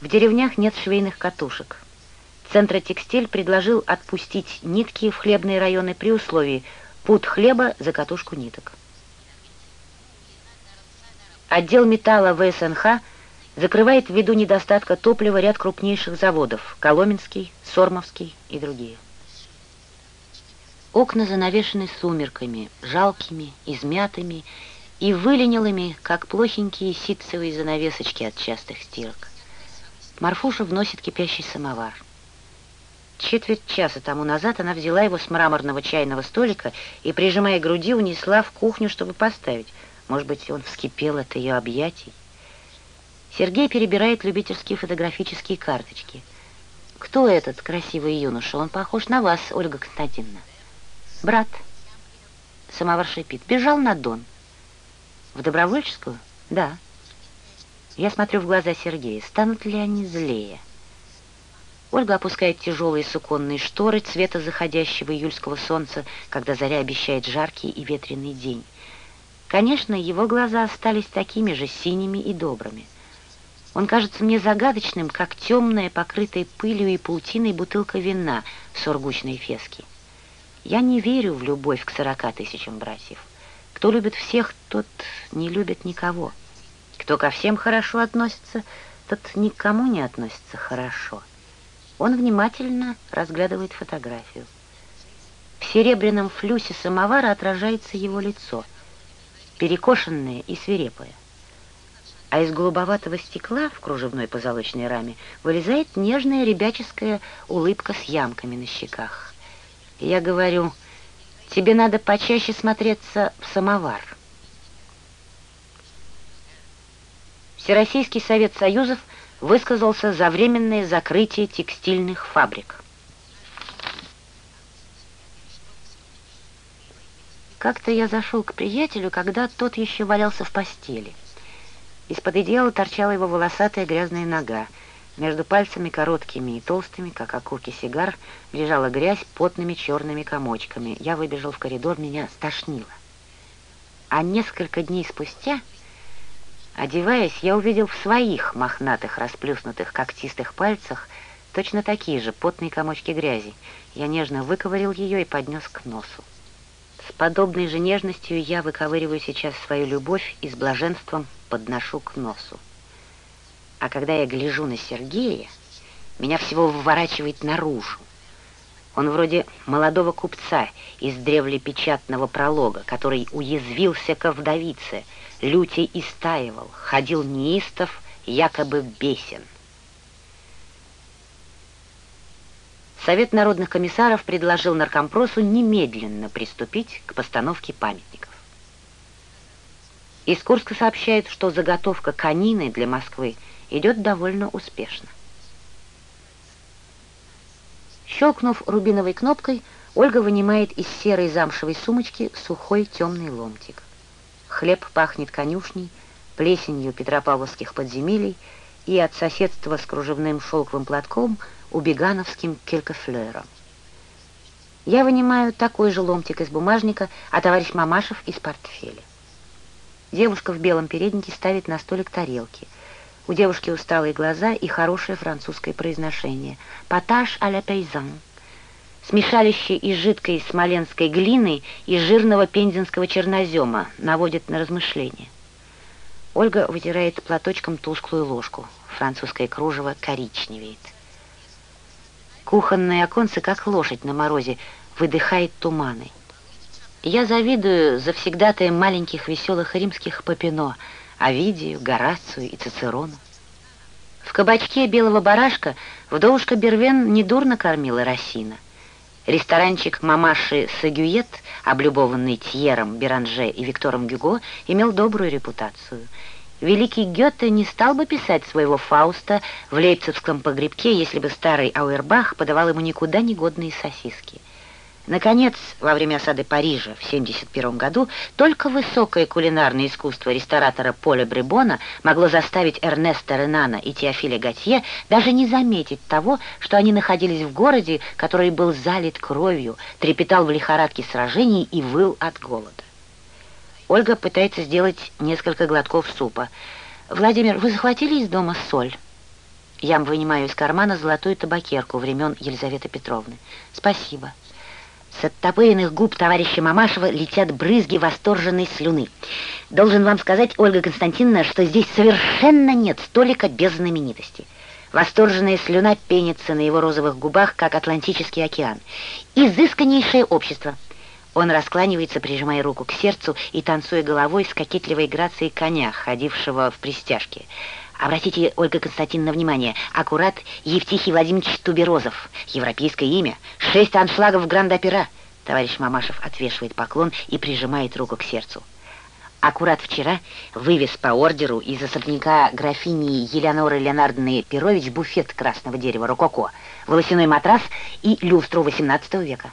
В деревнях нет швейных катушек. Центротекстиль предложил отпустить нитки в хлебные районы при условии пуд хлеба за катушку ниток. Отдел металла ВСНХ закрывает ввиду недостатка топлива ряд крупнейших заводов – Коломенский, Сормовский и другие. Окна занавешены сумерками, жалкими, измятыми и выленилыми, как плохенькие ситцевые занавесочки от частых стирок. Марфуша вносит кипящий самовар. Четверть часа тому назад она взяла его с мраморного чайного столика и, прижимая груди, унесла в кухню, чтобы поставить. Может быть, он вскипел от ее объятий. Сергей перебирает любительские фотографические карточки. «Кто этот красивый юноша? Он похож на вас, Ольга Константиновна». Брат, самовар шипит, бежал на Дон. В Добровольческую? Да. Я смотрю в глаза Сергея. Станут ли они злее? Ольга опускает тяжелые суконные шторы цвета заходящего июльского солнца, когда заря обещает жаркий и ветреный день. Конечно, его глаза остались такими же синими и добрыми. Он кажется мне загадочным, как темная, покрытая пылью и паутиной бутылка вина в сургучной феске. Я не верю в любовь к сорока тысячам братьев. Кто любит всех, тот не любит никого. Кто ко всем хорошо относится, тот никому не относится хорошо. Он внимательно разглядывает фотографию. В серебряном флюсе самовара отражается его лицо, перекошенное и свирепое. А из голубоватого стекла в кружевной позолоченной раме вылезает нежная ребяческая улыбка с ямками на щеках. Я говорю, тебе надо почаще смотреться в самовар. Всероссийский совет союзов высказался за временное закрытие текстильных фабрик. Как-то я зашел к приятелю, когда тот еще валялся в постели. Из-под одеяла торчала его волосатая грязная нога. Между пальцами короткими и толстыми, как окурки сигар, лежала грязь потными черными комочками. Я выбежал в коридор, меня стошнило. А несколько дней спустя, одеваясь, я увидел в своих мохнатых, расплюснутых, когтистых пальцах точно такие же потные комочки грязи. Я нежно выковырил ее и поднес к носу. С подобной же нежностью я выковыриваю сейчас свою любовь и с блаженством подношу к носу. А когда я гляжу на Сергея, меня всего выворачивает наружу. Он вроде молодого купца из древлепечатного пролога, который уязвился ко вдовице, лютей истаивал, ходил неистов, якобы бесен. Совет народных комиссаров предложил наркомпросу немедленно приступить к постановке памятников. Из Курска сообщают, что заготовка конины для Москвы идет довольно успешно. Щелкнув рубиновой кнопкой, Ольга вынимает из серой замшевой сумочки сухой темный ломтик. Хлеб пахнет конюшней, плесенью петропавловских подземелий и от соседства с кружевным шелковым платком убегановским келькофлером. Я вынимаю такой же ломтик из бумажника, а товарищ Мамашев из портфеля. Девушка в белом переднике ставит на столик тарелки — у девушки усталые глаза и хорошее французское произношение. «Поташ а ля пейзан». Смешалище из жидкой смоленской глины и жирного пензенского чернозема наводит на размышления. Ольга вытирает платочком тусклую ложку. Французское кружево коричневеет. Кухонное оконце, как лошадь на морозе, выдыхает туманы. Я завидую завсегдатаем маленьких веселых римских Папино — Овидию, Горацию и Цицерону. В кабачке белого барашка вдовушка Бервен недурно кормила Росина. Ресторанчик мамаши Сагюет, облюбованный Тьером, Беранже и Виктором Гюго, имел добрую репутацию. Великий Гёте не стал бы писать своего Фауста в лейпцигском погребке, если бы старый Ауэрбах подавал ему никуда негодные сосиски. Наконец, во время осады Парижа в 1971 году только высокое кулинарное искусство ресторатора Поля Бребона могло заставить Эрнеста Ренана и Теофиля Готье даже не заметить того, что они находились в городе, который был залит кровью, трепетал в лихорадке сражений и выл от голода. Ольга пытается сделать несколько глотков супа. «Владимир, вы захватили из дома соль?» Я вынимаю из кармана золотую табакерку времен Елизаветы Петровны. Спасибо. С оттопыренных губ товарища Мамашева летят брызги восторженной слюны. Должен вам сказать, Ольга Константиновна, что здесь совершенно нет столика без знаменитости. Восторженная слюна пенится на его розовых губах, как Атлантический океан. Изысканнейшее общество. Он раскланивается, прижимая руку к сердцу и танцуя головой с кокетливой грацией коня, ходившего в пристяжке. Обратите, Ольга Константиновна, внимание, аккурат Евтихий Владимирович Туберозов. Европейское имя. Шесть аншлагов Гранд-Опера. Товарищ Мамашев отвешивает поклон и прижимает руку к сердцу. Аккурат вчера вывез по ордеру из особняка графини Елеоноры Леонардовны Перович буфет красного дерева «Рококо», волосяной матрас и люстру XVIII века.